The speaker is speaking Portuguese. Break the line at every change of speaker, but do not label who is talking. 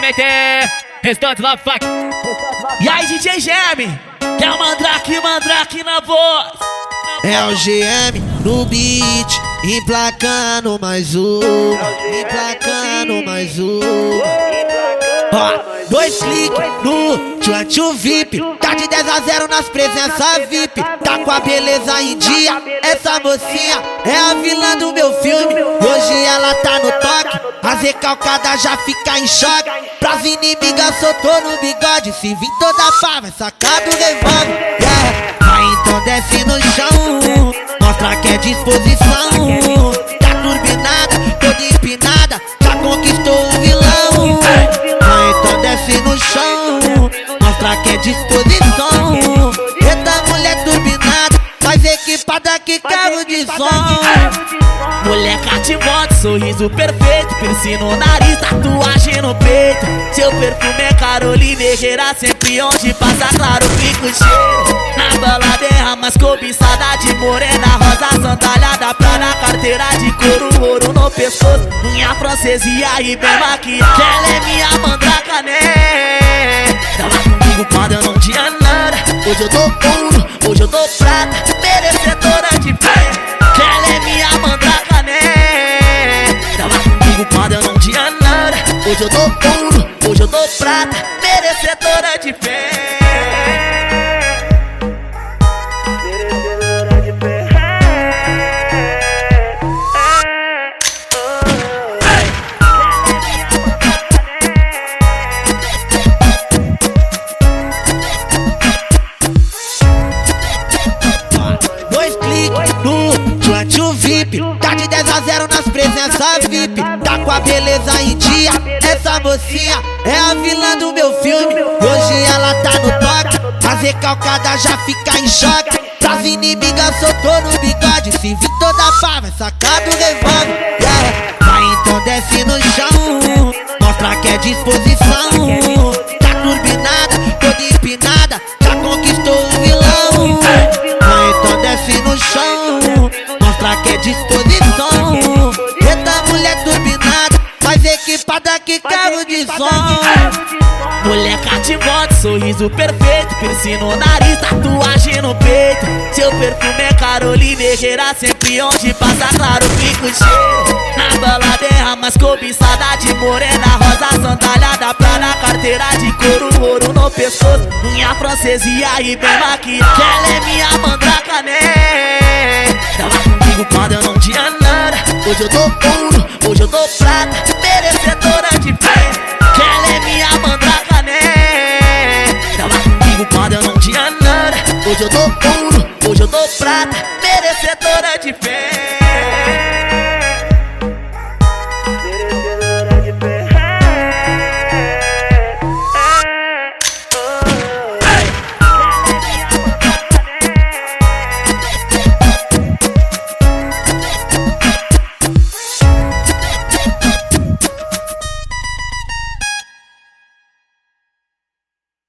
meter. Restante love fuck.
E aí, DJ? Que é o Mandrake, Mandrake na voz.
É o GM no beat, emplacando mais um, emplacando mais um. Ó, dois cliques no Tchantchu VIP, tá de 10 a 0 nas presenças VIP, tá com a beleza em dia. Essa mocinha é a vilã do meu filme. Hoje ela tá no toque, as recalcadas já fica em choque. Pras inimigas soltou no bigode, se vir toda pá, vai sacar do revólver. Yeah. Vai então desce no chão, mostra que é disposição. Disposição. Eita mulher turbinada, mais equipada que carro de som.
Mulher cativante, sorriso perfeito Piercing no nariz, tatuagem no peito Seu perfume é Caroline Herrera Sempre onde passa, claro, fica o cheiro Na balada é a mais cobiçada de morena Rosa sandália pra na carteira de couro Ouro no pescoço, unha francesa e aí bem maquiada Ela é minha mandraca, né? Tava comigo Hoje eu dou ouro, hoje eu dou prata Merecedora de fé. Que ela é minha mandraca, né? Tava comigo quando eu não tinha nada. Hoje eu dou ouro, hoje eu dou prata Merecedora de fé
VIP Tá de 10 a 0 nas presenças VIP Tá com a beleza em dia Essa mocinha é a vilã do meu filme. Hoje ela tá no toque As recalcadas já fica em choque. Pras inimigas soltou no bigode Se vir toda vai sacar do revólver yeah. Vai então desce no chão. Mostra que é disposição equipada que carro de som.
Mulher cativante, sorriso perfeito Piercing no nariz, tatuagem no peito. Seu perfume é Caroline Herrera Sempre onde passa, claro, fica o cheiro Na balada é a mais cobiçada de morena Rosa sandália pra na carteira de couro Ouro no pescoço, unha francesa e bem maquiada Que ela é minha mandraca, né? Tava comigo quando eu não tinha nada. Hoje eu dou ouro, Hoje eu dou ouro, hoje eu dou prata Merecedora de fé